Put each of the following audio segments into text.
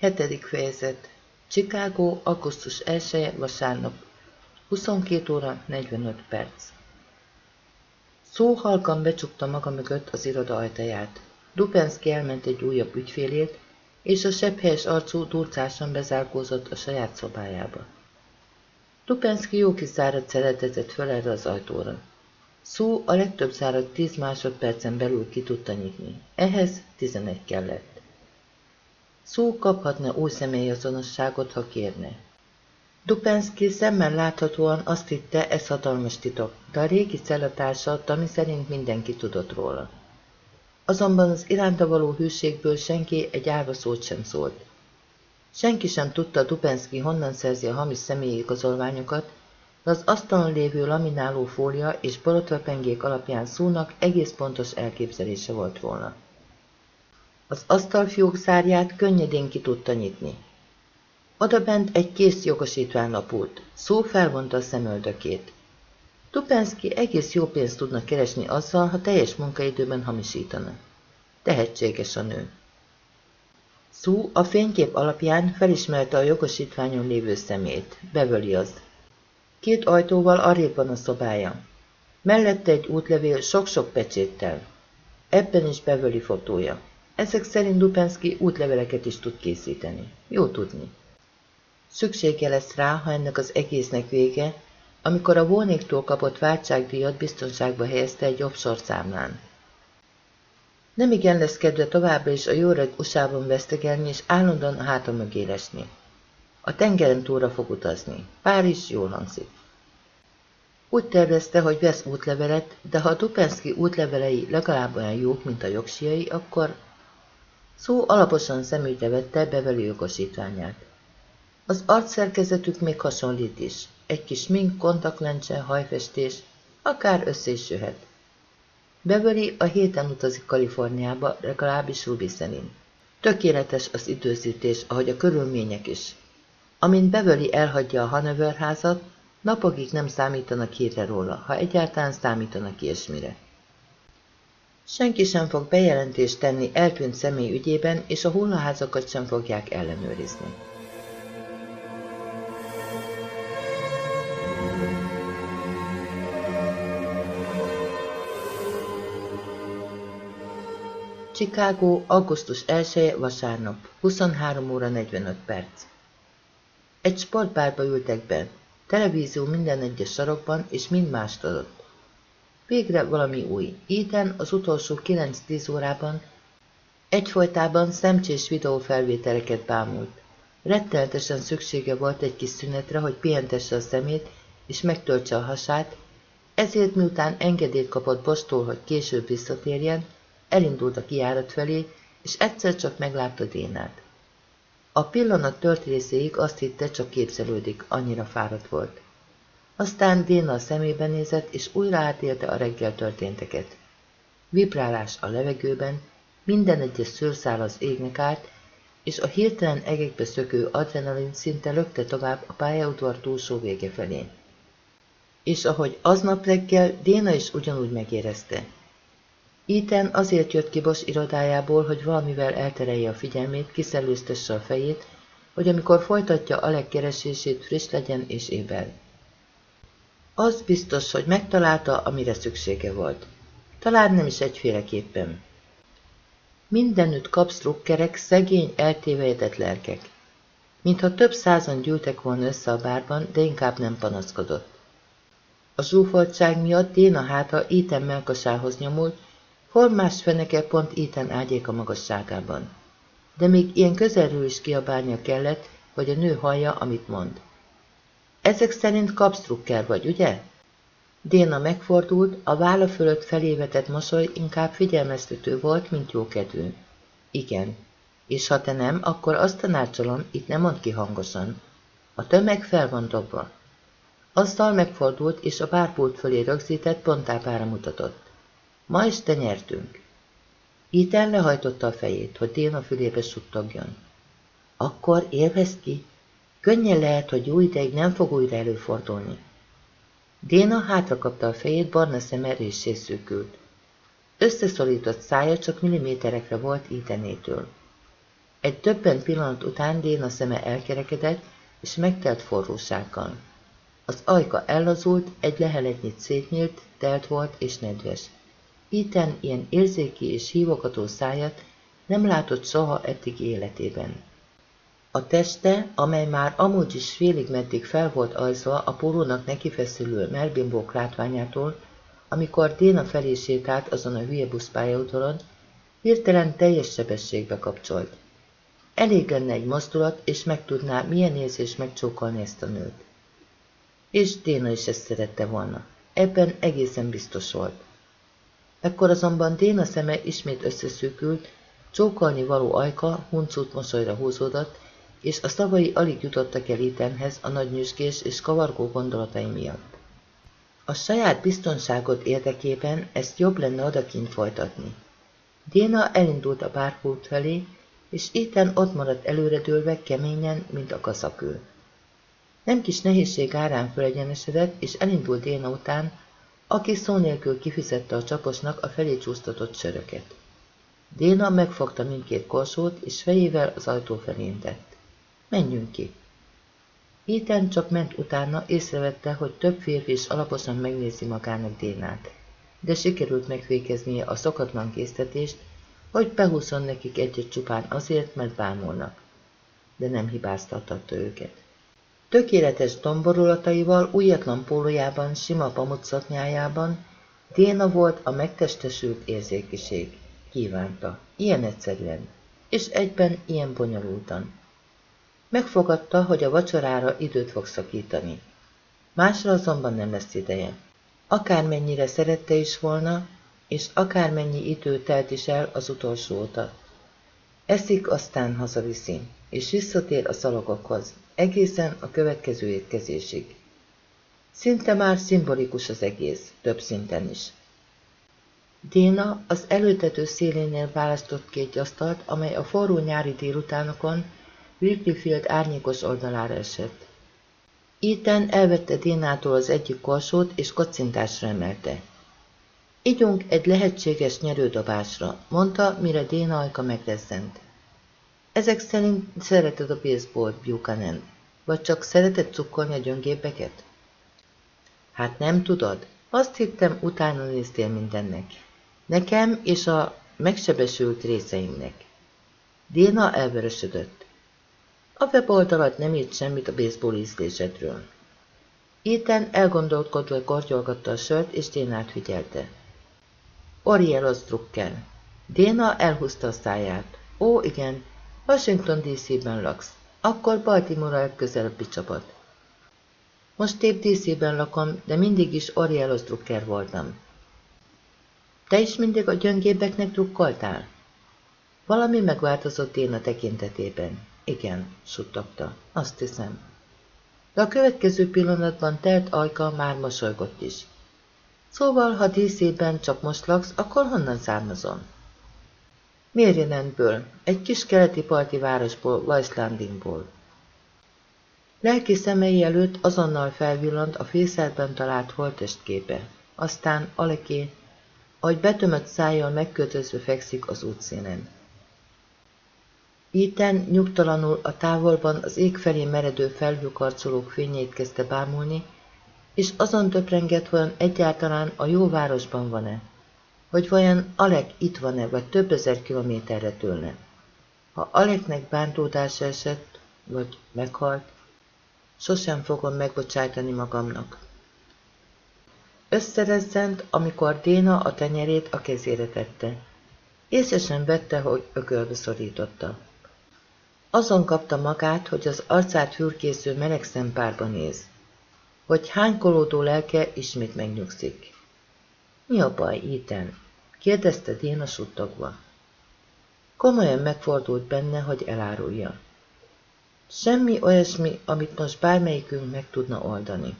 Hetedik fejezet. Chicago, augusztus 1 vasárnap. 22 óra 45 perc. Szó halkan becsukta maga mögött az iroda ajtaját. Dupenszki elment egy újabb ügyfélét, és a sebhelyes arcú durcásan bezárkózott a saját szobájába. Dupenszki jó kis zárat szeretetett föl erre az ajtóra. Szó a legtöbb zárat 10 másodpercen belül ki tudta nyitni. Ehhez 11 kellett. Szó kaphatna új személyazonosságot, ha kérne. Dupenszki szemmel láthatóan azt hitte, ez hatalmas titok, de a régi cellatársa, ami szerint mindenki tudott róla. Azonban az iránta való hűségből senki egy árva szót sem szólt. Senki sem tudta Dupenszki honnan szerzi a hamis személyi igazolványokat, de az asztalon lévő lamináló fólia és borotvapengék alapján szónak egész pontos elképzelése volt volna. Az asztalfiók szárját könnyedén ki tudta nyitni. Odabent egy kész jogosítvány lapult. Szó felvonta a szemöldökét. Tupenszki egész jó pénzt tudna keresni azzal, ha teljes munkaidőben hamisítana. Tehetséges a nő. Szú a fénykép alapján felismerte a jogosítványon lévő szemét. Bevöli az. Két ajtóval arrébb van a szobája. Mellette egy útlevél sok-sok pecséttel. Ebben is bevöli fotója. Ezek szerint Dupenszki útleveleket is tud készíteni. Jó tudni. Szüksége lesz rá, ha ennek az egésznek vége, amikor a Vónéktól kapott váltságdíjat biztonságba helyezte egy offshore számlán. Nem igen lesz kedve továbbra is a jó öreg USA-ban vesztegelni és állandóan a mögé lesni. A tengeren túlra fog utazni. Párizs jól hangzik. Úgy tervezte, hogy vesz útlevelet, de ha a Dupenszki útlevelei legalább olyan jók, mint a jogsiai, akkor Szó alaposan szemügyre vette bevelő jogosítványát. Az arcszerkezetük még hasonlít is. Egy kis mink, kontaktlencse, hajfestés, akár össze is jöhet. Beverly a héten utazik Kaliforniába, legalábbis Ruby szerint. Tökéletes az időzítés, ahogy a körülmények is. Amint Beverly elhagyja a Hanover házat, napokig nem számítanak hírre róla, ha egyáltalán számítanak ilyesmire. Senki sem fog bejelentést tenni eltűnt személy ügyében, és a hullaházakat sem fogják ellenőrizni. Chicago, augusztus 1 vasárnap, 23 óra 45 perc. Egy sportbárba ültek be, televízió minden egyes sarokban, és mind mást adott. Végre valami új. Ethan az utolsó 9-10 órában egyfolytában szemcsés videófelvételeket bámult. Retteltesen szüksége volt egy kis szünetre, hogy pihentesse a szemét és megtöltse a hasát, ezért miután engedélyt kapott Bostól, hogy később visszatérjen, elindult a kiárat felé, és egyszer csak meglátta Dénát. A pillanat tört részéig azt hitte, csak képzelődik, annyira fáradt volt. Aztán Déna a szemébe nézett, és újra átélte a reggel történteket. Vibrálás a levegőben, minden egyes szőrszál az égnek át, és a hirtelen egekbe szökő adrenalin szinte lökte tovább a pályaudvar túlsó vége felé. És ahogy aznap reggel, Déna is ugyanúgy megérezte. Iten azért jött ki Bos irodájából, hogy valamivel elterelje a figyelmét, kiszellőztesse a fejét, hogy amikor folytatja a legkeresését, friss legyen és éber. Az biztos, hogy megtalálta, amire szüksége volt. Talán nem is egyféleképpen. Mindenütt kapsztrukkerek, szegény, eltévejedett lelkek. Mintha több százan gyűltek volna össze a bárban, de inkább nem panaszkodott. A zsúfoltság miatt Déna háta Íten melkasához nyomult, formás feneke pont Íten ágyék a magasságában. De még ilyen közelről is kiabálnia kellett, hogy a nő hallja, amit mond. Ezek szerint kapstrukker vagy, ugye? Déna megfordult, a válla fölött felévetett mosoly inkább figyelmeztető volt, mint jókedvű. Igen. És ha te nem, akkor azt tanácsolom, itt nem mond ki hangosan. A tömeg fel van dobva. Azzal megfordult, és a bárpult fölé rögzített pontápára mutatott. Ma este nyertünk. Iten lehajtotta a fejét, hogy Déna fülébe suttogjon. Akkor élvezd ki, Könnyen lehet, hogy jó ideig nem fog újra előfordulni. Déna hátra kapta a fejét, barna szem eréssé szűkült. Összeszorított szája csak milliméterekre volt ítenétől. Egy többen pillanat után Déna szeme elkerekedett, és megtelt forrósággal. Az ajka ellazult, egy leheletnyit szétnyílt, telt volt és nedves. Iten ilyen érzéki és hívogató szájat nem látott soha eddig életében. A teste, amely már amúgy is félig meddig fel volt ajzva a pólónak nekifeszülő melbimbók látványától, amikor Déna felé sétált azon a hülye buszpályaudvaron, hirtelen teljes sebességbe kapcsolt. Elég lenne egy mozdulat, és megtudná, milyen érzés megcsókolni ezt a nőt. És Déna is ezt szerette volna. Ebben egészen biztos volt. Ekkor azonban Déna szeme ismét összeszűkült, csókolni való ajka huncut mosolyra húzódott, és a szavai alig jutottak el Ethanhez a nagy nyüzsgés és kavargó gondolatai miatt. A saját biztonságot érdekében ezt jobb lenne odakint folytatni. Déna elindult a bárpult felé, és Ethan ott maradt előredőlve keményen, mint a kaszakő. Nem kis nehézség árán fölegyenesedett, és elindult Déna után, aki szó nélkül kifizette a csaposnak a felé csúsztatott söröket. Déna megfogta mindkét korsót, és fejével az ajtó felé intett. Menjünk ki! Ethan csak ment utána, észrevette, hogy több férfi is alaposan megnézi magának Dénát. De sikerült megfékeznie a szokatlan késztetést, hogy behúzzon nekik egyet csupán azért, mert bámulnak. De nem hibáztatta őket. Tökéletes domborulataival, újatlan pólójában, sima pamutszatnyájában Déna volt a megtestesült érzékiség. Kívánta. Ilyen egyszerűen. És egyben ilyen bonyolultan. Megfogadta, hogy a vacsorára időt fog szakítani. Másra azonban nem lesz ideje. Akármennyire szerette is volna, és akármennyi idő telt is el az utolsó óta. Eszik, aztán hazaviszi, és visszatér a szalagokhoz, egészen a következő étkezésig. Szinte már szimbolikus az egész, több szinten is. Déna az előtető szélénél választott két asztalt, amely a forró nyári délutánokon Field árnyékos oldalára esett. Ethan elvette Dénától az egyik korsót, és kocintásra emelte. Igyunk egy lehetséges nyerődobásra, mondta, mire Déna ajka megrezzent. Ezek szerint szereted a baseball, Buchanan, vagy csak szereted cukkolni a gyöngépeket? Hát nem tudod? Azt hittem, utána néztél mindennek. Nekem és a megsebesült részeimnek. Déna elvörösödött. A weboldalat nem írt semmit a baseball ízlésedről. Ethan elgondolkodva kortyolgatta a sört, és Dénát figyelte. Orielos Drucker. Déna elhúzta a száját. Ó, igen, Washington DC-ben laksz. Akkor Baltimore a legközelebbi csapat. Most épp DC-ben lakom, de mindig is Orielos Drucker voltam. Te is mindig a gyöngébeknek drukkoltál? Valami megváltozott én a tekintetében. Igen, suttogta. Azt hiszem. De a következő pillanatban telt ajka már mosolygott is. Szóval, ha díszében csak most laksz, akkor honnan származom? Mérjenenből, egy kis keleti parti városból, Weisslandingból. Lelki szemei előtt azonnal felvillant a fészelben talált holtestképe, aztán Aleké, ahogy betömött szájjal megkötözve fekszik az útszínen. Iten nyugtalanul a távolban az ég felé meredő felhőkarcolók fényét kezdte bámulni, és azon töprengett, vajon egyáltalán a jó városban van-e, hogy vajon Alek itt van-e, vagy több ezer kilométerre tőle. Ha Aleknek bántódása esett, vagy meghalt, sosem fogom megbocsájtani magamnak. Összerezzent, amikor Déna a tenyerét a kezére tette. Észre sem vette, hogy ökölbe szorította. Azon kapta magát, hogy az arcát fürkésző meleg szempárba néz. Hogy hánykolódó lelke ismét megnyugszik. Mi a baj, Ethan? kérdezte Déna suttogva. Komolyan megfordult benne, hogy elárulja. Semmi olyasmi, amit most bármelyikünk meg tudna oldani.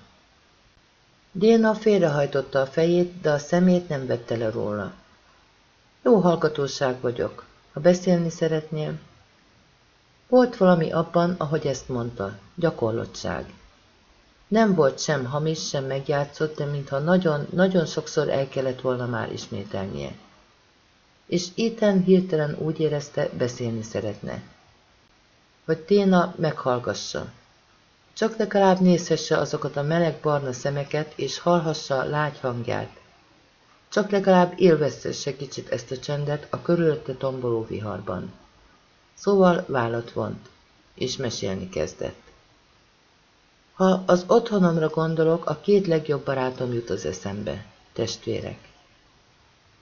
Déna félrehajtotta a fejét, de a szemét nem vette le róla. Jó hallgatóság vagyok. Ha beszélni szeretnél, volt valami abban, ahogy ezt mondta, gyakorlottság. Nem volt sem hamis, sem megjátszott, de mintha nagyon, nagyon sokszor el kellett volna már ismételnie. És Ethan hirtelen úgy érezte, beszélni szeretne. hogy Téna meghallgassa. Csak legalább nézhesse azokat a meleg barna szemeket, és hallhassa lágy hangját. Csak legalább élvezhesse kicsit ezt a csendet a körülötte tomboló viharban. Szóval vállat vont, és mesélni kezdett. Ha az otthonomra gondolok, a két legjobb barátom jut az eszembe, testvérek.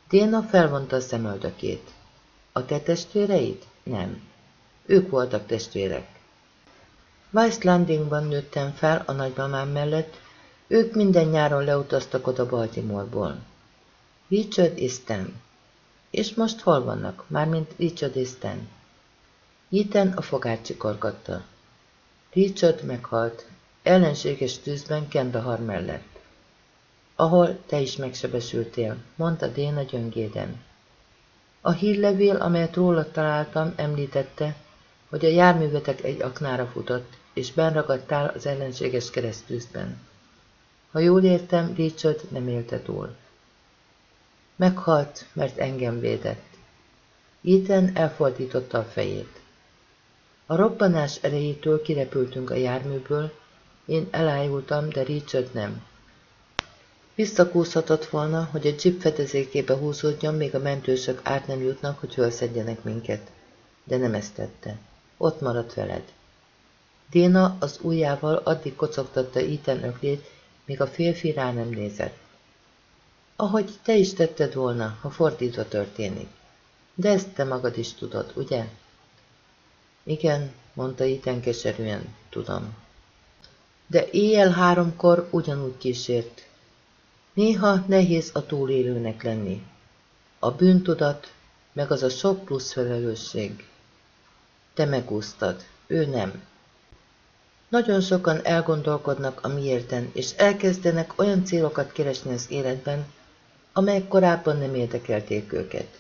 Déna felvonta a szemöldökét. A te testvéreid? Nem. Ők voltak testvérek. Weiss Landingban nőttem fel a nagymamám mellett, ők minden nyáron leutaztak oda Baltimoreból. Richard és Stan. És most hol vannak, mármint Richard és Stan? Ethan a fogát csikorgatta. Richard meghalt, ellenséges tűzben Kendahar mellett. Ahol te is megsebesültél, mondta Déna gyöngéden. A hírlevél, amelyet róla találtam, említette, hogy a járművetek egy aknára futott, és benragadtál az ellenséges keresztűzben. Ha jól értem, Richard nem élte túl. Meghalt, mert engem védett. Ethan elfordította a fejét. A robbanás erejétől kirepültünk a járműből, én elájultam, de Richard nem. Visszakúszhatott volna, hogy a jeep fedezékébe húzódjon, még a mentősök át nem jutnak, hogy fölszedjenek minket. De nem ezt tette. Ott maradt veled. Déna az ujjával addig kocogtatta Ethan öklét, míg a férfi rá nem nézett. Ahogy te is tetted volna, ha fordítva történik. De ezt te magad is tudod, ugye? Igen, mondta Ethan keserűen, tudom. De éjjel háromkor ugyanúgy kísért. Néha nehéz a túlélőnek lenni. A bűntudat, meg az a sok plusz felelősség. Te megúsztad, ő nem. Nagyon sokan elgondolkodnak a miérten, és elkezdenek olyan célokat keresni az életben, amelyek korábban nem érdekelték őket.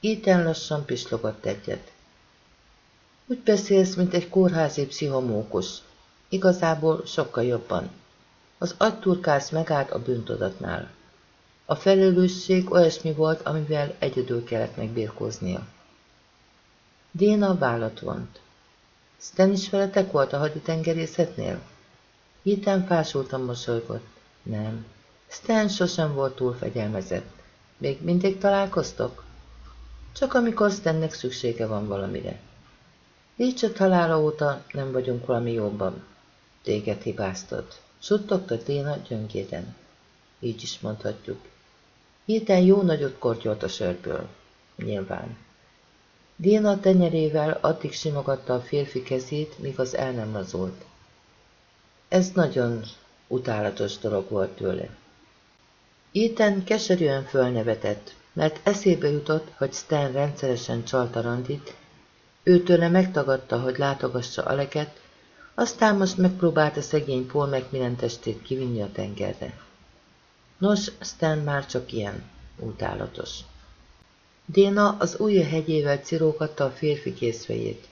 Íten lassan pislogott egyet. Úgy beszélsz, mint egy kórházi pszichomókus. Igazából sokkal jobban. Az agyturkász megállt a bűntudatnál. A felelősség olyasmi volt, amivel egyedül kellett megbírkoznia. Déna vállat vont. Stan is veletek volt a haditengerészetnél? Hittem fásultan mosolygott. Nem. Stan sosem volt túl fegyelmezett. Még mindig találkoztok? Csak amikor Stannek szüksége van valamire. Richard halála óta nem vagyunk valami jobban. Téged hibáztad. Suttogta Déna gyöngéden. Így is mondhatjuk. Hirtelen jó nagyot kortyolt a sörből. Nyilván. Déna tenyerével addig simogatta a férfi kezét, míg az el nem lazult. Ez nagyon utálatos dolog volt tőle. Ethan keserűen fölnevetett, mert eszébe jutott, hogy Stan rendszeresen csalta Randit, őtőle megtagadta, hogy látogassa Aleket, aztán most megpróbálta szegény Paul Macmillan testét kivinni a tengerre. Nos, Stan már csak ilyen, utálatos. Déna az ujja hegyével cirógatta a férfi készfejét.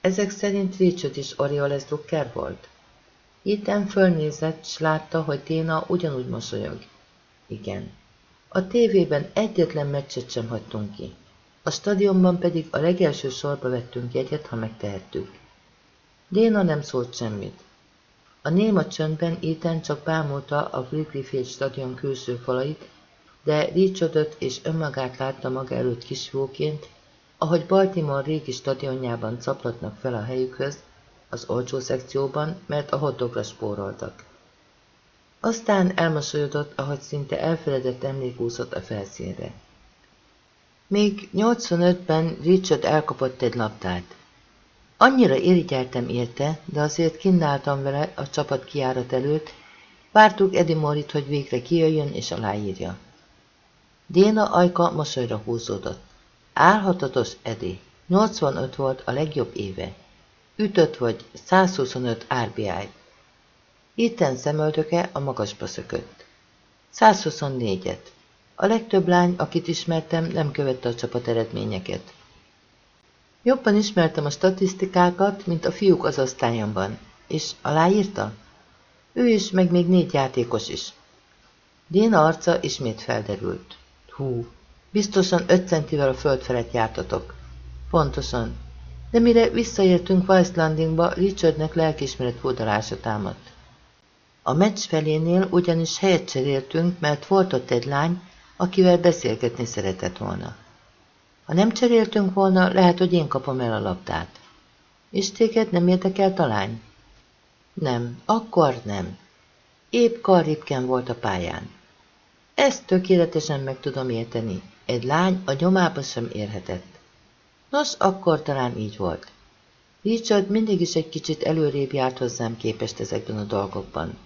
Ezek szerint Richard is Orioles Drucker volt? Ethan fölnézett, s látta, hogy Déna ugyanúgy mosolyog. Igen. A tévében egyetlen meccset sem hagytunk ki. A stadionban pedig a legelső sorba vettünk jegyet, ha megtehettük. Déna nem szólt semmit. A néma csöndben Ethan csak bámulta a Wrigley Field stadion külső falait, de Richardot és önmagát látta maga előtt kisfiúként, ahogy Baltimore régi stadionjában caplatnak fel a helyükhöz, az olcsó szekcióban, mert a hotdogra spóroltak. Aztán elmosolyodott, ahogy szinte elfeledett emlék úszott a felszínre. Még 85-ben Richard elkapott egy labdát. Annyira irigyeltem érte, de azért kínáltam vele a csapat kiárat előtt, vártuk Eddie Morit, hogy végre kijöjjön és aláírja. Déna ajka mosolyra húzódott. Álhatatos Edi. 85 volt a legjobb éve. Ütött vagy 125 RBI. Itten szemöldöke a magasba szökött. 124-et. A legtöbb lány, akit ismertem, nem követte a csapat eredményeket. Jobban ismertem a statisztikákat, mint a fiúk az osztályomban. És aláírta? Ő is, meg még négy játékos is. Déna arca ismét felderült. Hú, biztosan öt centivel a föld felett jártatok. Pontosan. de mire visszaértünk Weisslandingba, Richardnek lelkismeret fordalása támadt. A meccs felénél ugyanis helyet cseréltünk, mert volt ott egy lány, akivel beszélgetni szeretett volna. Ha nem cseréltünk volna, lehet, hogy én kapom el a labdát. És téged nem érdekel a lány? Nem, akkor nem. Épp karripken volt a pályán. Ezt tökéletesen meg tudom érteni. Egy lány a nyomába sem érhetett. Nos, akkor talán így volt. Richard mindig is egy kicsit előrébb járt hozzám képest ezekben a dolgokban.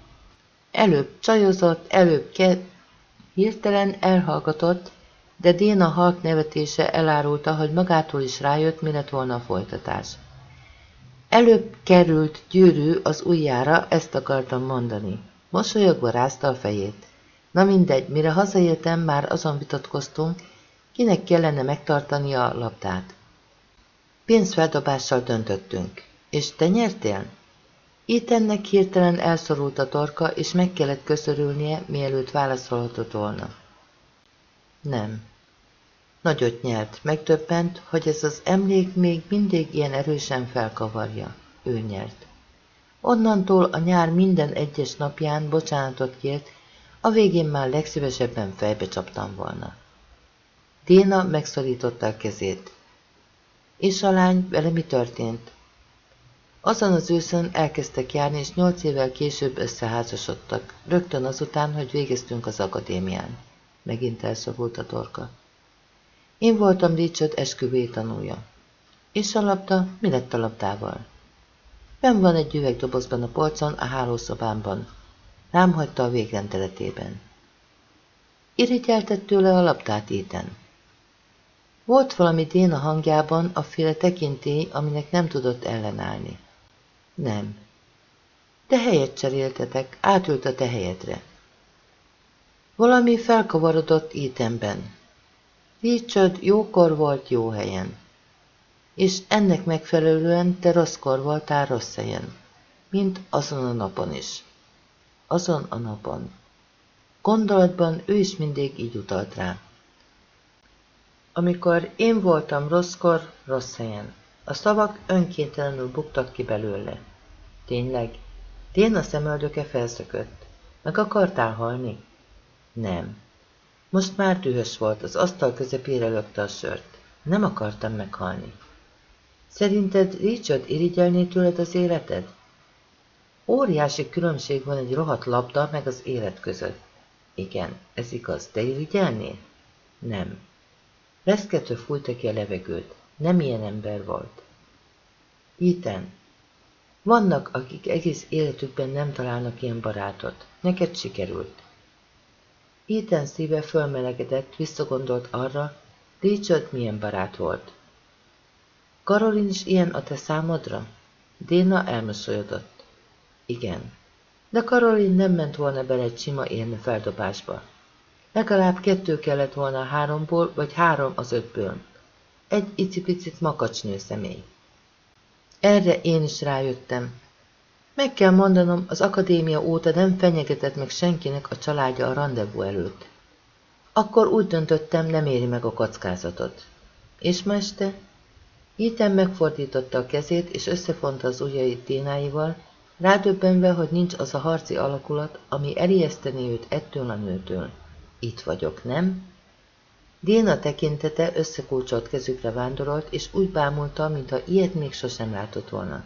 Előbb csajozott, előbb ke... Hirtelen elhallgatott, de Déna halk nevetése elárulta, hogy magától is rájött, mi lett volna a folytatás. Előbb került gyűrű az ujjára, ezt akartam mondani. Mosolyogva rázta a fejét. Na mindegy, mire hazaértem, már azon vitatkoztunk, kinek kellene megtartani a labdát. Pénzfeldobással döntöttünk. És te nyertél? Ethannek hirtelen elszorult a torka, és meg kellett köszörülnie, mielőtt válaszolhatott volna. Nem. Nagyot nyert, megtöbbent, hogy ez az emlék még mindig ilyen erősen felkavarja. Ő nyert. Onnantól a nyár minden egyes napján bocsánatot kért, a végén már legszívesebben fejbe csaptam volna. Déna megszorította a kezét. És a lány, vele mi történt? Azon az őszön elkezdtek járni, és nyolc évvel később összeházasodtak, rögtön azután, hogy végeztünk az akadémián. Megint elszavult a torka. Én voltam Richard esküvői tanúja. És a labda, mi lett a labdával? Ben van egy üvegdobozban a polcon, a hálószobámban. Rám hagyta a végrendeletében. Irigyeltett tőle a labdát éten. Volt valami dén a hangjában, a féle tekintély, aminek nem tudott ellenállni. Nem. De helyet cseréltetek, átült a te helyedre. Valami felkavarodott ítemben. Richard jókor volt jó helyen. És ennek megfelelően te rosszkor voltál rossz helyen. Mint azon a napon is. Azon a napon. Gondolatban ő is mindig így utalt rá. Amikor én voltam rosszkor, rossz helyen. A szavak önkéntelenül buktak ki belőle. Tényleg? Tén a szemöldöke felszökött. Meg akartál halni? Nem. Most már dühös volt, az asztal közepére lökte a sört. Nem akartam meghalni. Szerinted Richard irigyelné tőled az életed? Óriási különbség van egy rohadt labda meg az élet között. Igen, ez igaz, de irigyelné? Nem. Reszkető fújta ki a levegőt. Nem ilyen ember volt. Iten, vannak, akik egész életükben nem találnak ilyen barátot. Neked sikerült. Ethan szíve fölmelegedett, visszagondolt arra, Richard milyen barát volt. Karolin is ilyen a te számodra? Déna elmosolyodott. Igen. De Karolin nem ment volna bele egy sima érne feldobásba. Legalább kettő kellett volna a háromból, vagy három az ötből. Egy icipicit makacsnő személy. Erre én is rájöttem. Meg kell mondanom, az akadémia óta nem fenyegetett meg senkinek a családja a rendezvú előtt. Akkor úgy döntöttem, nem éri meg a kockázatot. És ma este? Ethan megfordította a kezét, és összefonta az ujjait ténáival, rádöbbenve, hogy nincs az a harci alakulat, ami elijesztené őt ettől a nőtől. Itt vagyok, nem? Déna tekintete összekulcsolt kezükre vándorolt, és úgy bámulta, mintha ilyet még sosem látott volna.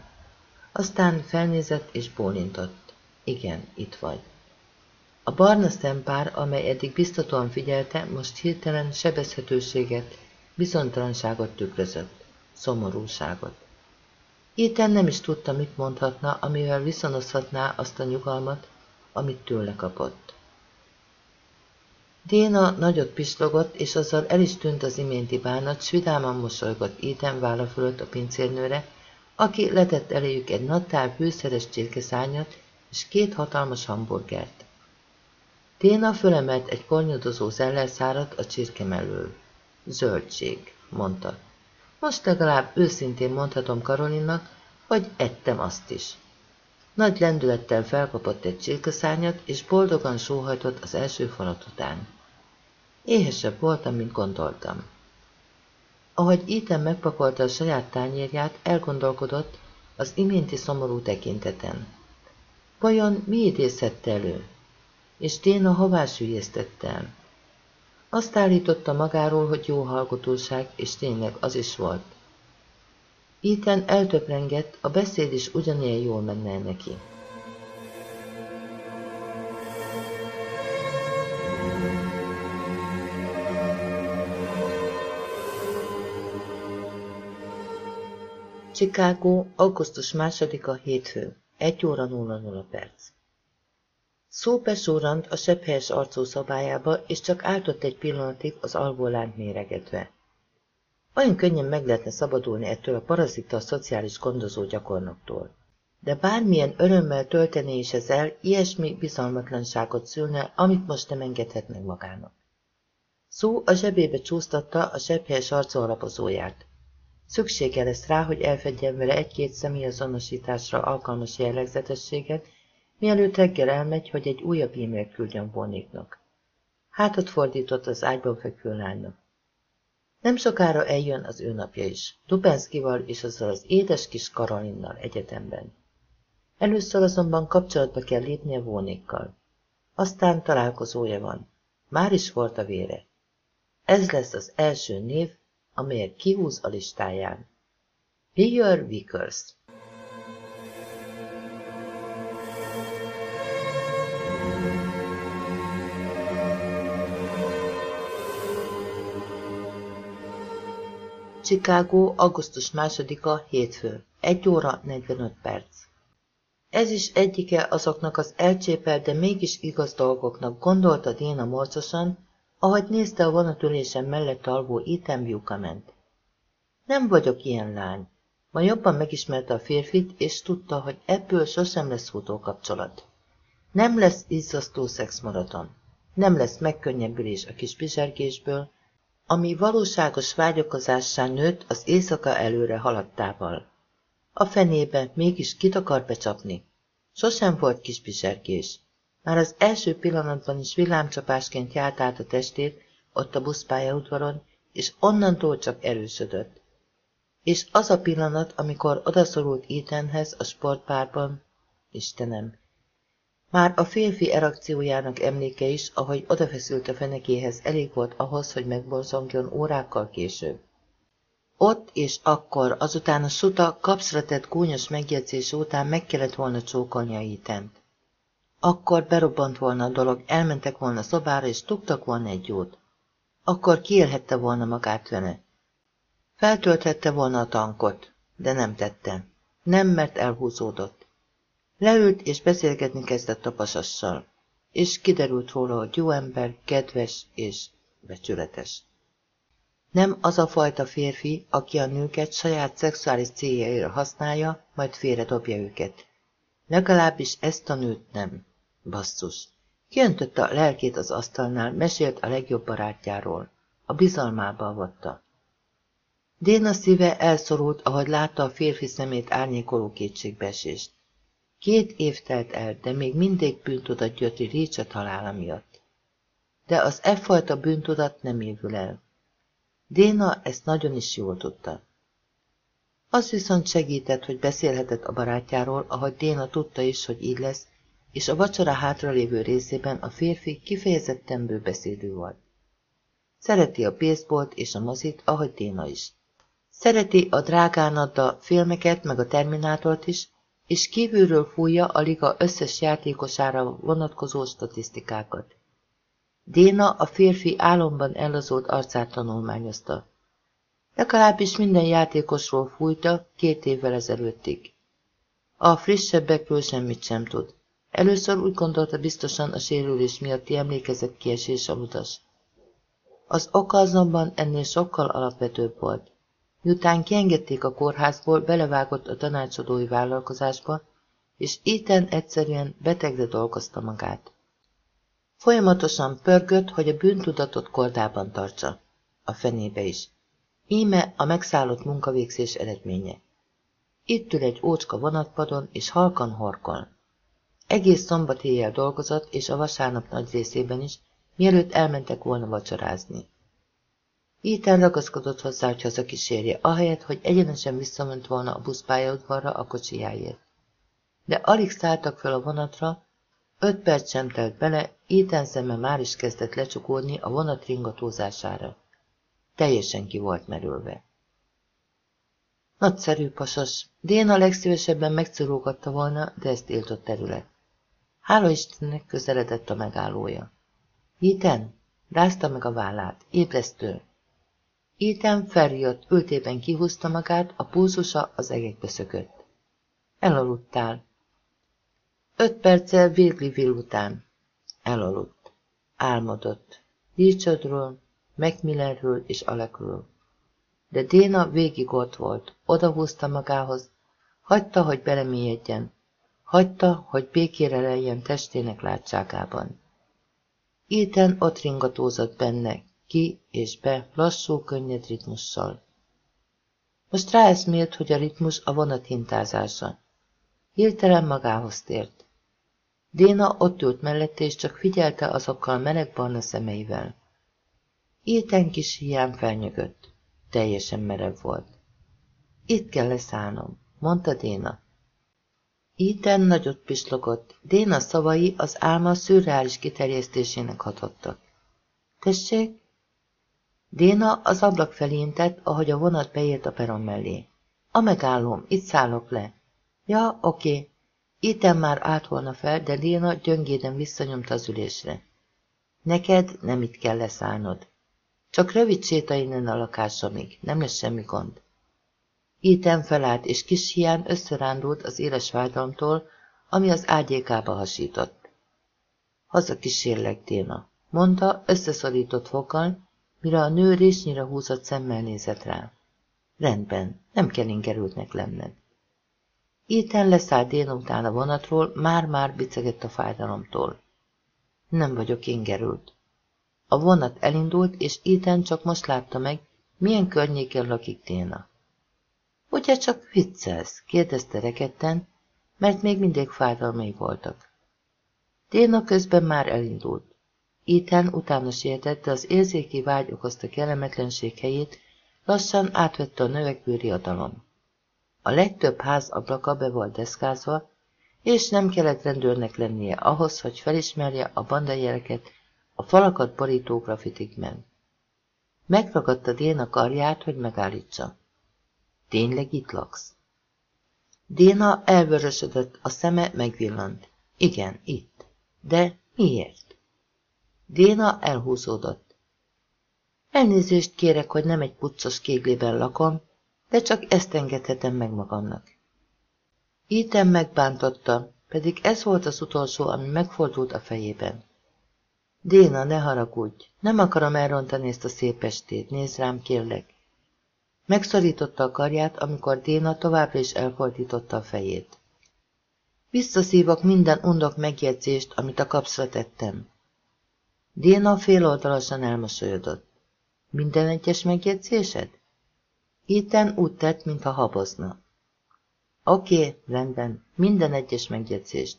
Aztán felnézett és bólintott. Igen, itt vagy. A barna szempár, amely eddig biztatóan figyelte, most hirtelen sebezhetőséget, bizonytalanságot tükrözött, szomorúságot. Itten nem is tudta, mit mondhatna, amivel viszonozhatná azt a nyugalmat, amit tőle kapott. Déna nagyot pislogott, és azzal el is tűnt az iménti bánat, s mosolygott Éten válla fölött a pincérnőre, aki letett eléjük egy nadtár fűszeres csirkeszányat és két hatalmas hamburgert. Déna fölemelt egy kornyodozó zellelszárat a csirke mellől. Zöldség, mondta. Most legalább őszintén mondhatom Karolinnak, hogy ettem azt is. Nagy lendülettel felkapott egy csirkeszányat, és boldogan sóhajtott az első falat után. Éhesebb voltam, mint gondoltam. Ahogy Ethan megpakolta a saját tányérját, elgondolkodott az iménti szomorú tekinteten. Vajon mi idézhette elő? És Téna hová sülyeztette el? Azt állította magáról, hogy jó hallgatóság, és tényleg az is volt. Ethan eltöprengett, a beszéd is ugyanilyen jól menne neki. Chicago, augusztus másodika, hétfő, 1 óra 00 perc. Szó besúrant a sepphelyes arcú szobájába, és csak áltott egy pillanatig az alvólánt méregetve. Olyan könnyen meg lehetne szabadulni ettől a parazita a szociális gondozó gyakornoktól. De bármilyen örömmel töltené is ez el, ilyesmi bizalmatlanságot szülne, amit most nem engedhet meg magának. Szó a zsebébe csúsztatta a sepphelyes arcú alapozóját. Szüksége lesz rá, hogy elfedjen vele egy-két személyazonosításra alkalmas jellegzetességet, mielőtt reggel elmegy, hogy egy újabb e-mailt küldjön Boniknak. Hátat fordított az ágyban fekvő lánynak. Nem sokára eljön az ő napja is, Dubenszkival és azzal az édes kis Karolinnal egyetemben. Először azonban kapcsolatba kell lépnie Vónékkal. Aztán találkozója van. Már is volt a vére. Ez lesz az első név, amelyet kihúz a listáján. Pierre Vickers Chicago, augusztus 2-a, hétfő, 1 óra 45 perc. Ez is egyike azoknak az elcsépelt, de mégis igaz dolgoknak gondolta Déna morcosan, ahogy nézte a vonatülésen mellett alvó Ethan Buchanan-t. Nem vagyok ilyen lány. Ma jobban megismerte a férfit, és tudta, hogy ebből sosem lesz kapcsolat. Nem lesz izzasztó szexmaraton. Nem lesz megkönnyebbülés a kis pizsergésből, ami valóságos vágyakozássá nőtt az éjszaka előre haladtával. A fenébe mégis kit akar becsapni? Sosem volt kis pizsergés. Már az első pillanatban is villámcsapásként járt át a testét, ott a buszpályaudvaron, és onnantól csak erősödött. És az a pillanat, amikor odaszorult Ethanhez a sportpárban, Istenem, már a férfi erakciójának emléke is, ahogy odafeszült a fenekéhez, elég volt ahhoz, hogy megborzongjon órákkal később. Ott és akkor, azután a suta kapszra tett gúnyos megjegyzés után meg kellett volna csókolni a Itent. Akkor berobbant volna a dolog, elmentek volna szobára, és tuktak volna egy jót. Akkor kiélhette volna magát vele. Feltölthette volna a tankot, de nem tette. Nem, mert elhúzódott. Leült és beszélgetni kezdett a és kiderült róla, hogy jó ember, kedves és becsületes. Nem az a fajta férfi, aki a nőket saját szexuális céljaira használja, majd félredobja őket. Legalábbis ezt a nőt nem. Basszus. Kiöntötte a lelkét az asztalnál, mesélt a legjobb barátjáról. A bizalmába avatta. Déna szíve elszorult, ahogy látta a férfi szemét árnyékoló kétségbeesést. Két év telt el, de még mindig bűntudat jött Richard halála miatt. De az e fajta bűntudat nem évül el. Déna ezt nagyon is jól tudta. Az viszont segített, hogy beszélhetett a barátjáról, ahogy Déna tudta is, hogy így lesz, és a vacsora hátralévő részében a férfi kifejezetten bőbeszédű volt. Szereti a baseballt és a mozit, ahogy Déna is. Szereti a drágán filmeket, meg a Terminátort is, és kívülről fújja a liga összes játékosára vonatkozó statisztikákat. Déna a férfi álomban elazolt arcát tanulmányozta. Legalábbis minden játékosról fújta két évvel ezelőttig. A frissebbekről semmit sem tud. Először úgy gondolta biztosan a sérülés miatti emlékezett kiesés a utas. Az oka azonban ennél sokkal alapvetőbb volt. Miután kiengedték a kórházból, belevágott a tanácsadói vállalkozásba, és Ethan egyszerűen betegre dolgozta magát. Folyamatosan pörgött, hogy a bűntudatot kordában tartsa. A fenébe is. Íme a megszállott munkavégzés eredménye. Itt ül egy ócska vonatpadon, és halkan horkol. Egész szombat éjjel dolgozott, és a vasárnap nagy részében is, mielőtt elmentek volna vacsorázni. Ethan ragaszkodott hozzá, hogy hazakísérje, ahelyett, hogy egyenesen visszament volna a buszpályaudvarra a kocsijáért. De alig szálltak fel a vonatra, öt perc sem telt bele, Ethan szeme már is kezdett lecsukódni a vonat ringatózására. Teljesen ki volt merülve. Nagyszerű pasas. Déna legszívesebben megcurógatta volna, de ezt tiltott terület. Hála Istennek közeledett a megállója. Ethan, rázta meg a vállát, ébresztő. Ethan felriadt, ültében kihúzta magát, a pulzusa az egekbe szökött. Elaludtál. Öt perccel Virgliville után. Elaludt. Álmodott. Richardról, Macmillanről és Alekről. De Déna végig ott volt, odahúzta magához, hagyta, hogy belemélyedjen, hagyta, hogy békére lejjen testének látságában. Ethan ott ringatózott benne, ki és be, lassú, könnyed ritmussal. Most ráeszmélt, hogy a ritmus a vonat hintázása. Hirtelen magához tért. Déna ott ült mellette, és csak figyelte azokkal meleg-barna szemeivel. Ethan kis hián felnyögött. Teljesen merev volt. Itt kell leszállnom, mondta Déna. Ethan nagyot pislogott. Déna szavai az álma szürreális kiterjesztésének hatottak. Tessék? Déna az ablak felé intett, ahogy a vonat beért a peron mellé. A megállom, itt szállok le. Ja, oké. Ethan már állt volna fel, de Déna gyöngéden visszanyomta az ülésre. Neked nem itt kell leszállnod. Csak rövid séta innen a lakásomig, nem lesz semmi gond. Ethan felállt, és kis hián összerándult az éles fájdalomtól, ami az ágyékába hasított. Haza kísérlek, Déna, mondta összeszorított fokkal, mire a nő résnyire húzott szemmel nézett rá. Rendben, nem kell ingerültnek lenned. Ethan leszállt Déna után a vonatról, már-már bicegett a fájdalomtól. Nem vagyok ingerült. A vonat elindult, és Ethan csak most látta meg, milyen környéken lakik Déna. Ugye csak viccelsz? kérdezte rekedten, mert még mindig fájdalmai voltak. Déna közben már elindult. Ethan utána sietett, de az érzéki vágy okozta kellemetlenség helyét, lassan átvette a növekvő riadalom. A legtöbb ház ablaka be volt deszkázva, és nem kellett rendőrnek lennie ahhoz, hogy felismerje a bandajeleket a falakat borító grafitikben. Megragadta Déna karját, hogy megállítsa. Tényleg itt laksz? Déna elvörösödött, a szeme megvillant. Igen, itt. De miért? Déna elhúzódott. Elnézést kérek, hogy nem egy puccos kéglében lakom, de csak ezt engedhetem meg magamnak. Ítem megbántotta, pedig ez volt az utolsó, ami megfordult a fejében. Déna, ne haragudj, nem akarom elrontani ezt a szép estét, nézd rám, kérlek. Megszorította a karját, amikor Déna továbbra is elfordította a fejét. Visszaszívok minden undok megjegyzést, amit a kapszra tettem. Déna féloldalasan elmosolyodott. Minden egyes megjegyzésed? Itten úgy tett, mintha habozna. Oké, rendben, minden egyes megjegyzést.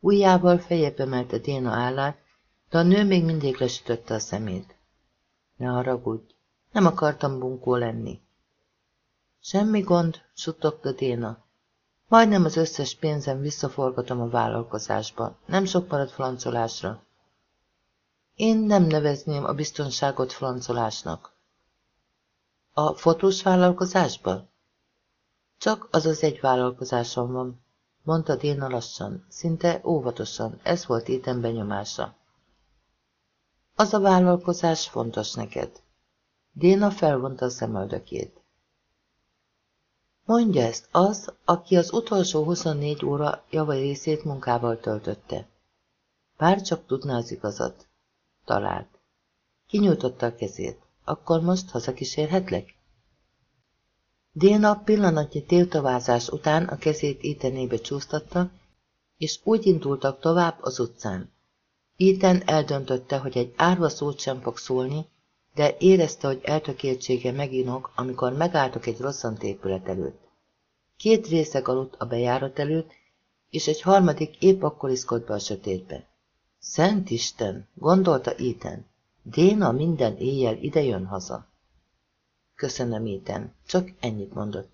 Ujjával fejebb emelte Déna állát, de a nő még mindig lesütötte a szemét. Ne haragudj, nem akartam bunkó lenni. Semmi gond, suttogta Déna. Majdnem az összes pénzem visszaforgatom a vállalkozásba, nem sok marad flancolásra. Én nem nevezném a biztonságot flancolásnak. A fotós vállalkozásba? Csak az az egy vállalkozásom van, mondta Déna lassan, szinte óvatosan, ez volt éten benyomása. Az a vállalkozás fontos neked. Déna felvonta a szemöldökét. Mondja ezt az, aki az utolsó 24 óra javai részét munkával töltötte. Bár csak tudná az igazat. Talált. Kinyújtotta a kezét. Akkor most hazakísérhetlek? Déna pillanatnyi tiltavázás után a kezét ítenébe csúsztatta, és úgy indultak tovább az utcán. Ethan eldöntötte, hogy egy árva szót sem fog szólni, de érezte, hogy eltökéltsége meginog, amikor megálltak egy rosszant épület előtt. Két részeg aludt a bejárat előtt, és egy harmadik épp akkor iszkodt be a sötétbe. Szent Isten, gondolta Ethan. Déna minden éjjel ide jön haza. Köszönöm, Éten, csak ennyit mondott.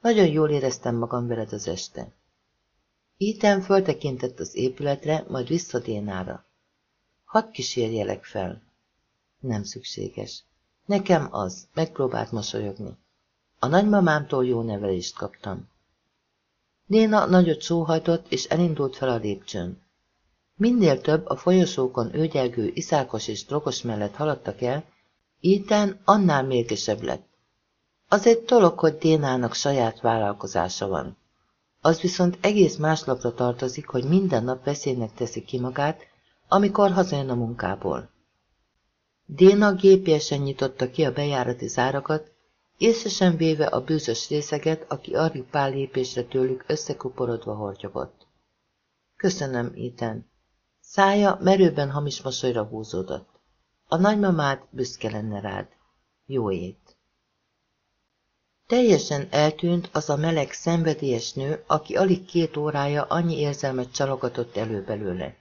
Nagyon jól éreztem magam veled az este. Iten föltekintett az épületre, majd vissza Dénára. Hadd kísérjelek fel. Nem szükséges. Nekem az, megpróbált mosolyogni. A nagymamámtól jó nevelést kaptam. Néna nagyot sóhajtott, és elindult fel a lépcsőn. Minél több a folyosókon őgyelgő iszákos és drogos mellett haladtak el, Iten annál mérgesebb lett. Az egy dolog, hogy Dénának saját vállalkozása van. Az viszont egész más lapra tartozik, hogy minden nap veszélynek teszi ki magát, amikor hazajön a munkából. Déna gépiesen nyitotta ki a bejárati zárakat, észre sem véve a bűzös részeget, aki arri pár lépésre tőlük összekuporodva hortyogott. Köszönöm, Iten. Szája merőben hamis mosolyra húzódott. A nagymamád büszke lenne rád. Jó ét. Teljesen eltűnt az a meleg, szenvedélyes nő, aki alig két órája annyi érzelmet csalogatott elő belőle.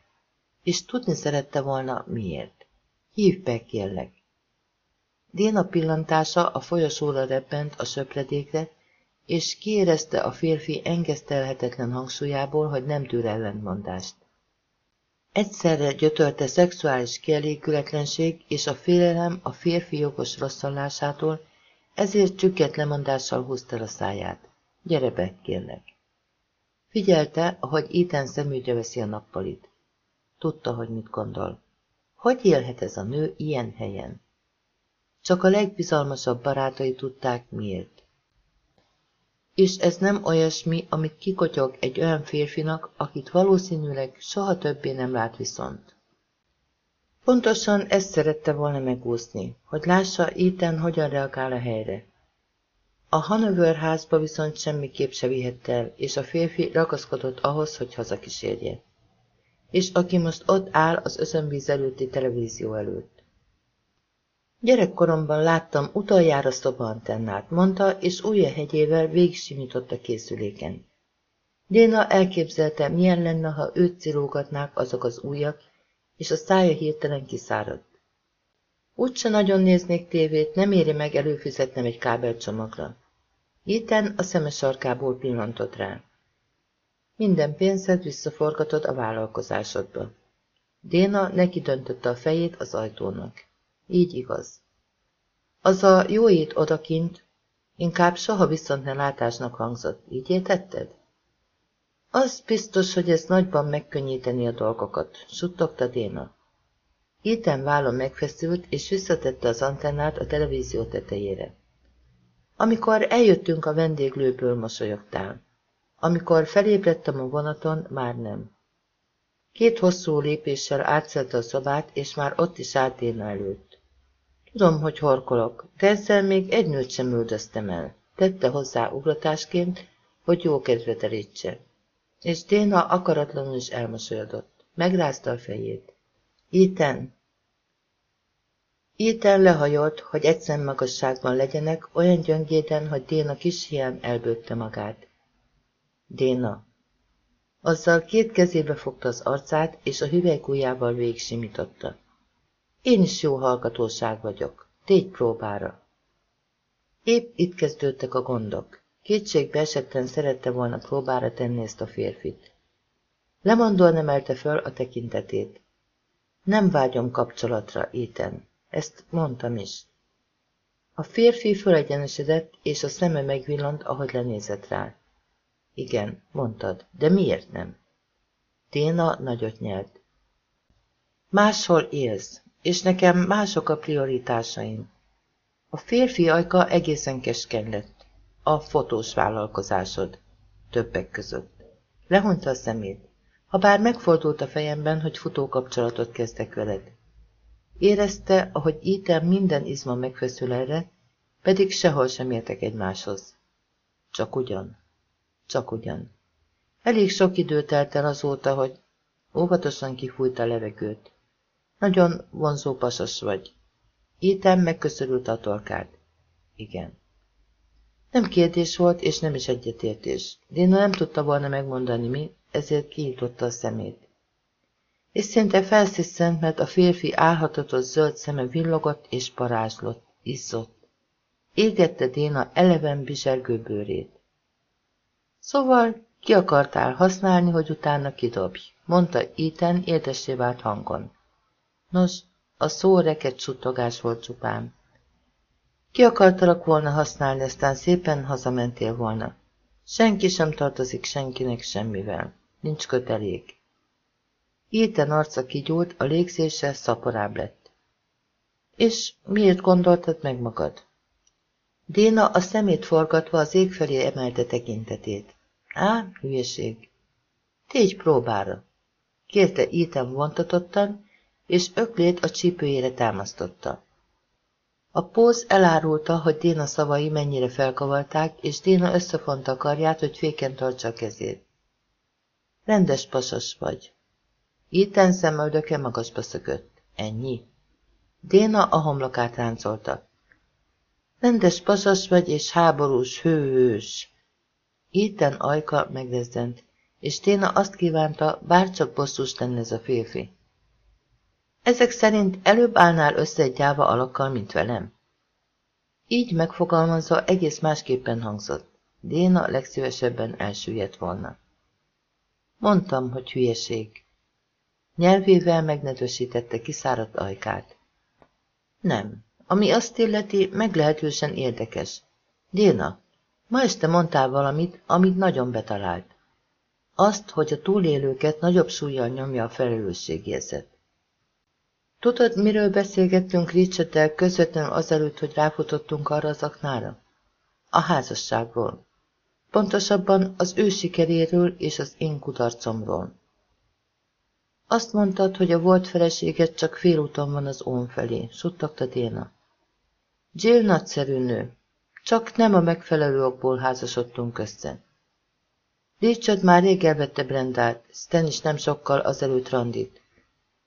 És tudni szerette volna, miért. Hívd be, kérlek. Déna pillantása a folyosóra rebbent a söpredékre, és kiérezte a férfi engesztelhetetlen hangsúlyából, hogy nem tűr ellentmondást. Egyszerre gyötörte szexuális kielégületlenség és a félelem a férfi jogos rosszallásától, ezért csükket lemondással húzta a száját. Gyere be, kérlek. Figyelte, ahogy Ethan szemügyre veszi a nappalit. Tudta, hogy mit gondol. Hogy élhet ez a nő ilyen helyen? Csak a legbizalmasabb barátai tudták miért. És ez nem olyasmi, amit kikotyog egy olyan férfinak, akit valószínűleg soha többé nem lát viszont. Pontosan ezt szerette volna megúszni, hogy lássa Ethan hogyan reagál a helyre. A Hanover házba viszont semmiképp se vihette el, és a férfi ragaszkodott ahhoz, hogy hazakísérje. És aki most ott áll az özönvíz előtti televízió előtt. Gyerekkoromban láttam utoljára szobaantennát, mondta, és ujja hegyével végigsimított a készüléken. Déna elképzelte, milyen lenne, ha őt cirógatnák azok az ujjak, és a szája hirtelen kiszáradt. Úgyse nagyon néznék tévét, nem éri meg előfizetnem egy kábelcsomagra. Iten a szeme sarkából pillantott rá. Minden pénzed visszaforgatod a vállalkozásodba. Déna neki döntötte a fejét az ajtónak. Így igaz. Az a jó ét odakint inkább soha viszont ne látásnak hangzott. Így értetted? Az biztos, hogy ez nagyban megkönnyíteni a dolgokat, suttogta Déna. Iten vállon megfeszült, és visszatette az antennát a televízió tetejére. Amikor eljöttünk a vendéglőből, mosolyogtál. Amikor felébredtem a vonaton, már nem. Két hosszú lépéssel átszelte a szobát, és már ott is állt Déna előtt. Tudom, hogy horkolok, de ezzel még egy nőt sem üldöztem el. Tette hozzá ugratásként, hogy jó kedve terítse. És Déna akaratlanul is elmosolyodott. Megrázta a fejét. Iten! Iten lehajolt, hogy egy magasságban legyenek, olyan gyöngéden, hogy Déna kis hián elbőtte magát. Déna. Azzal két kezébe fogta az arcát, és a hüvelykújjával végig simította. Én is jó hallgatóság vagyok. Tégy próbára. Épp itt kezdődtek a gondok. Kétségbe esetten szerette volna próbára tenni ezt a férfit. Lemondóan emelte föl a tekintetét. Nem vágyom kapcsolatra, Éten. Ezt mondtam is. A férfi fölegyenesedett, és a szeme megvillant, ahogy lenézett rá. Igen, mondtad, de miért nem? Téna nagyot nyelt. Máshol élsz, és nekem mások a prioritásaim. A férfi ajka egészen keskeny lett. A fotós vállalkozásod. Többek között. Lehunta a szemét. Ha bár megfordult a fejemben, hogy futókapcsolatot kezdek veled. Érezte, ahogy ítem minden izma megfeszül erre, pedig sehol sem értek egymáshoz. Csak ugyan. Csak ugyan. Elég sok idő telt el azóta, hogy óvatosan kifújta a levegőt. Nagyon vonzó pasas vagy. Ítem megköszörült a torkát. Igen. Nem kérdés volt, és nem is egyetértés. Dina nem tudta volna megmondani mi, ezért kiította a szemét. és szinte felsziszent, mert a férfi álhatatos zöld szeme villogott és parázslott, izzott. Égette Déna eleven bizsergő bőrét. Szóval ki akartál használni, hogy utána kidobj, mondta Ethan érdessé vált hangon. Nos, a szó reket suttogás volt csupán. Ki akartalak volna használni, aztán szépen hazamentél volna. Senki sem tartozik senkinek semmivel. Nincs kötelék. Ethan arca kigyúlt, a légzése szaporább lett. És miért gondoltad meg magad? Déna a szemét forgatva az ég felé emelte tekintetét. Á, hülyeség. Tégy próbára, kérte Ethan vontatottan, és öklét a csípőjére támasztotta. A póz elárulta, hogy Déna szavai mennyire felkavarták, és Déna összefonta a karját, hogy féken tartsa a kezét. Rendes pasas vagy. Ethan szemöldöke magasba szökött. Ennyi. Déna a homlokát ráncolta. Rendes pasas vagy, és háborús hőhős. Ethan ajka megrezdent, és Téna azt kívánta, bárcsak bosszus lenne ez a férfi. Ezek szerint előbb állnál össze egy gyáva alakkal, mint velem? Így megfogalmazva egész másképpen hangzott. Déna legszívesebben elsüllyedt volna. Mondtam, hogy hülyeség. Nyelvével megnedvesítette kiszáradt ajkát. Nem, ami azt illeti, meglehetősen érdekes. Déna, ma este mondtál valamit, amit nagyon betalált. Azt, hogy a túlélőket nagyobb súlyjal nyomja a felelősségérzet. Tudod, miről beszélgettünk Richarddel közvetlenül azelőtt, hogy ráfutottunk arra az aknára? A házasságról. Pontosabban az ő sikeréről és az én kudarcomról. Azt mondtad, hogy a volt feleséget csak félúton van az ón felé, suttogta Déna. Jill nagyszerű nő, csak nem a megfelelő okból házasodtunk össze. Richard már rég elvette Brendát, Stan is nem sokkal azelőtt randit.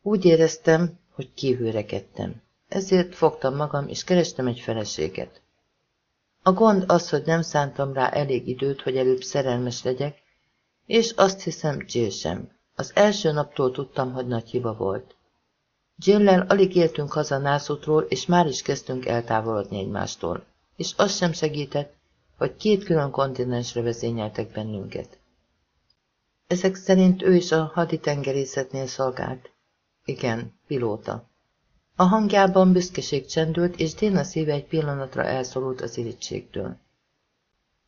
Úgy éreztem, hogy kívülrekedtem. Ezért fogtam magam, és kerestem egy feleséget. A gond az, hogy nem szántam rá elég időt, hogy előbb szerelmes legyek, és azt hiszem Jill sem. Az első naptól tudtam, hogy nagy hiba volt. Jill-lel alig éltünk haza nászútról, és már is kezdtünk eltávolodni egymástól. És az sem segített, hogy két külön kontinensre vezényeltek bennünket. Ezek szerint ő is a haditengerészetnél szolgált. Igen, pilóta. A hangjában büszkeség csendült, és Déna szíve egy pillanatra elszorult az irítségtől.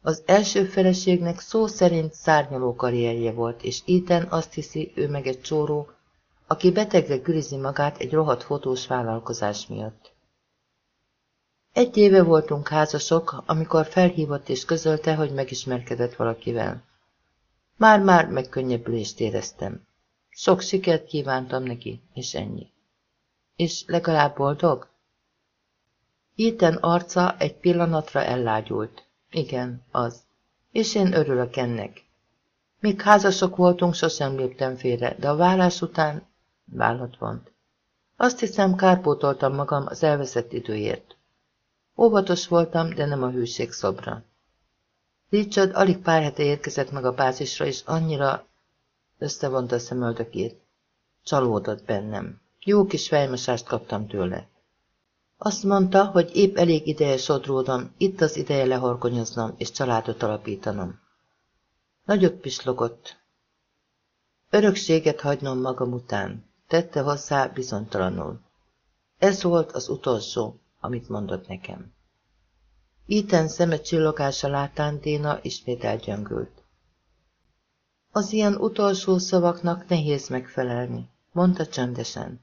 Az első feleségnek szó szerint szárnyaló karrierje volt, és Ethan azt hiszi, ő meg egy csóró, aki betegre gürizi magát egy rohadt fotós vállalkozás miatt. Egy éve voltunk házasok, amikor felhívott és közölte, hogy megismerkedett valakivel. Már-már megkönnyebbülést éreztem. Sok sikert kívántam neki, és ennyi. És legalább boldog? Ethan arca egy pillanatra ellágyult. Igen, az. És én örülök ennek. Míg házasok voltunk, sosem léptem félre, de a vállás után vállat vont. Azt hiszem, kárpótoltam magam az elveszett időért. Óvatos voltam, de nem a hűség szobra. Richard alig pár hete érkezett meg a bázisra, és annyira összevonta a szemöldökét. Csalódott bennem. Jó kis fejmosást kaptam tőle. Azt mondta, hogy épp elég ideje sodródom, itt az ideje lehorgonyoznom és családot alapítanom. Nagyot pislogott. Örökséget hagynom magam után, tette hozzá bizonytalanul. Ez volt az utolsó, amit mondott nekem. Iten szeme csillogása látán Déna ismét elgyöngült. Az ilyen utolsó szavaknak nehéz megfelelni, mondta csendesen.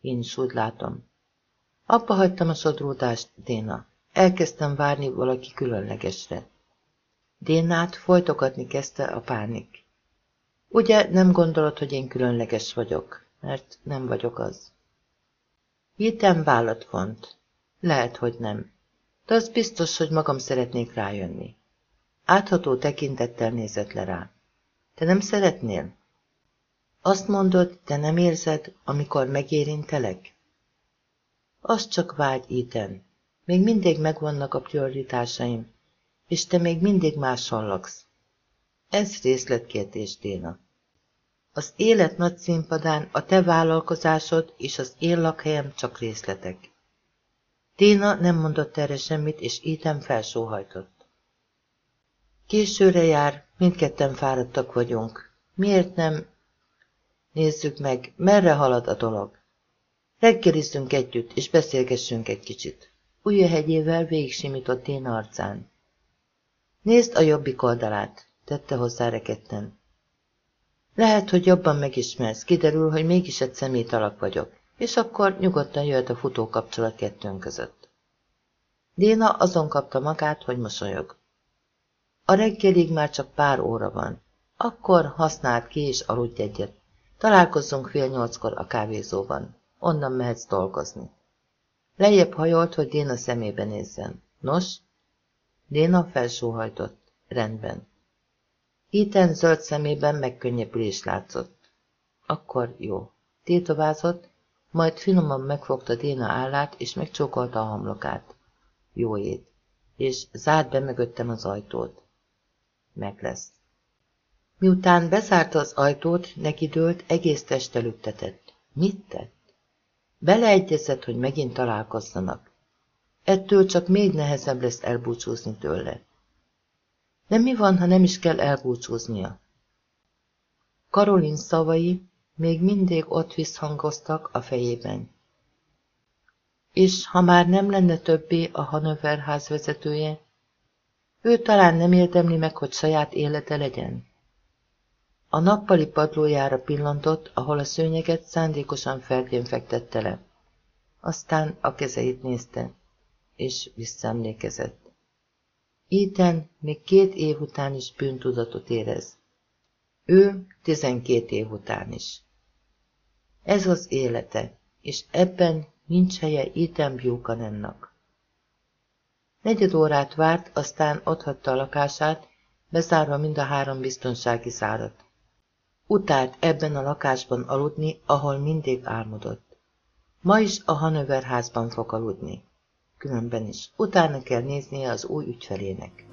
Én is úgy látom. Abba hagytam a sodródást, Déna. Elkezdtem várni valaki különlegesre. Dénát folytogatni kezdte a pánik. Ugye nem gondolod, hogy én különleges vagyok, mert nem vagyok az. Hittem vállat vont. Lehet, hogy nem. De az biztos, hogy magam szeretnék rájönni. Átható tekintettel nézett le rá. Te nem szeretnél? Azt mondod, te nem érzed, amikor megérintelek? Az csak vágy, Iten. Még mindig megvannak a prioritásaim, és te még mindig máson laksz. Ez részletkérdés, Déna. Az élet nagy színpadán a te vállalkozásod és az én lakhelyem csak részletek. Téna nem mondott erre semmit, és Ethan felsóhajtott. Későre jár, mindketten fáradtak vagyunk. Miért nem... Nézzük meg, merre halad a dolog. Reggelizzünk együtt, és beszélgessünk egy kicsit. hegyével végig simított Téna arcán. Nézd a jobbik oldalát, tette hozzá reketten. Lehet, hogy jobban megismersz, kiderül, hogy mégis egy szemét alak vagyok, és akkor nyugodtan jöhet a futó kapcsolat kettőnk között. Déna azon kapta magát, hogy mosolyog. A reggelig már csak pár óra van. Akkor használd ki és aludj egyet. Találkozzunk fél nyolckor a kávézóban. Onnan mehetsz dolgozni. Lejjebb hajolt, hogy Déna szemébe nézzen. Nos? Déna felsóhajtott. Rendben. Ethan zöld szemében megkönnyebbülés látszott. Akkor jó. Tétovázott, majd finoman megfogta Déna állát, és megcsókolta a hamlokát. Jó ét. És zárd be mögöttem az ajtót. Meg lesz. Miután bezárta az ajtót, neki dőlt, egész teste lüktetett. Mit tett? Beleegyezett, hogy megint találkozzanak. Ettől csak még nehezebb lesz elbúcsúzni tőle. De mi van, ha nem is kell elbúcsúznia? Karolin szavai még mindig ott visszhangoztak a fejében. És ha már nem lenne többé a Hanover ház vezetője, ő talán nem érdemli meg, hogy saját élete legyen. A nappali padlójára pillantott, ahol a szőnyeget szándékosan ferdén fektette le. Aztán a kezeit nézte, és visszaemlékezett. Ethan még két év után is bűntudatot érez. Ő tizenkét év után is. Ez az élete, és ebben nincs helye Ethan Buchanannak. Negyed órát várt, aztán otthatta a lakását, bezárva mind a három biztonsági szárat. Utált ebben a lakásban aludni, ahol mindig álmodott. Ma is a Hanover házban fog aludni különben is. Utána kell néznie az új ügyfelének.